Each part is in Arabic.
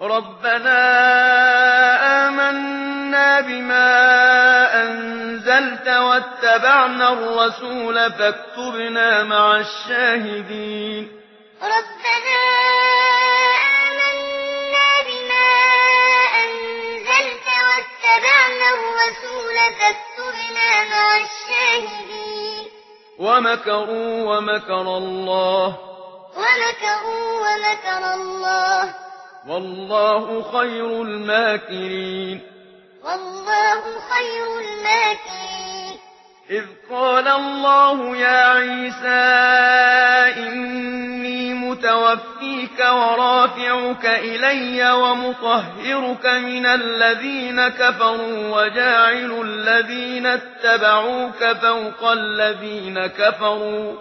ربنا آمنا بما أنزلت واتبعنا الرسول فاكتبنا مع الشاهدين ربنا آمنا بما أنزلت واتبعنا الرسول فاكتبنا مع الشاهدين ومكروا ومكر الله ومكروا ومكر الله والله خير الماكرين. والله خير الماكرين. إذ قال الله يا عيسى إني متوفيك ورافعك إلي ومطهرك من الذين كفروا وجاعل الذين اتبعوك فوق الذين كفروا.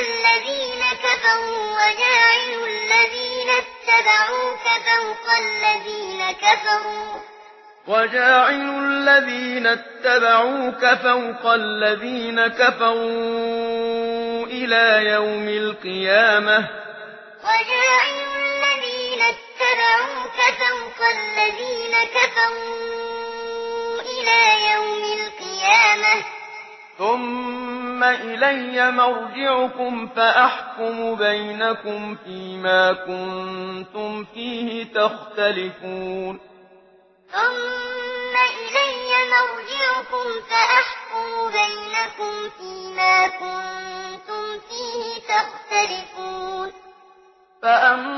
الذين كفروا وجاعل الذين اتبعوك فوق الذين كفروا. وجاعل الذين اتبعوك فوق الذين كفروا إلى يوم القيامة. وجاعل الذين اتبعوك فوق الذين كفروا إلى يوم القيامة. ثم ثم إلي مرجعكم فأحكم بينكم فيما كنتم فيه تختلفون. ثم إلي مرجعكم فأحكم بينكم فيما كنتم فيه تختلفون. فأما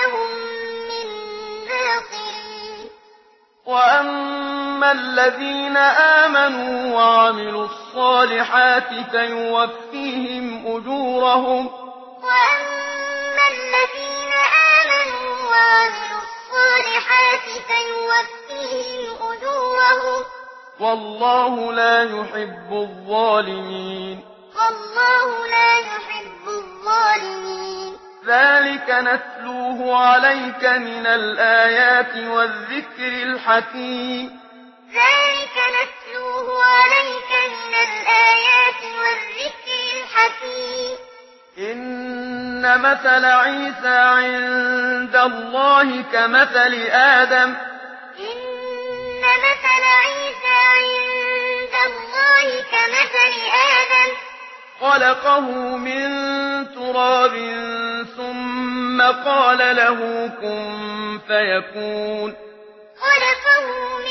أما الذين آمنوا وعملوا الصالحات فيوفيهم أجورهم وأما الذين آمنوا وعملوا الصالحات فيوفيهم أجورهم والله لا يحب الظالمين والله لا يحب الظالمين ذلك نتلوه عليك من الآيات والذكر الحكيم مثل عيسى عند الله كمثل آدم. إن مثل عيسى عند الله كمثل آدم. خلقه من تراب ثم قال له كن فيكون. خلقه من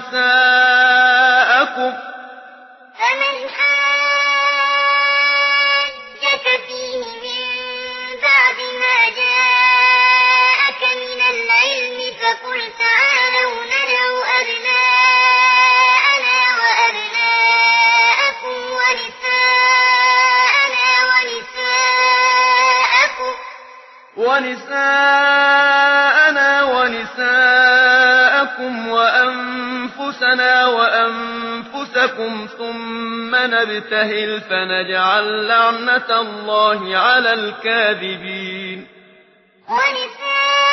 نساءكم فمن حاجك فيه من بعد ما جاءك من العلم فقل تعالوا ندعو أبناءنا وأبناءكم ونساءنا ونساءكم ونساءنا ونساءكم وأنفسكم أنفسنا وأنفسكم ثم نبتهل فنجعل لعنة الله على الكاذبين. ونساء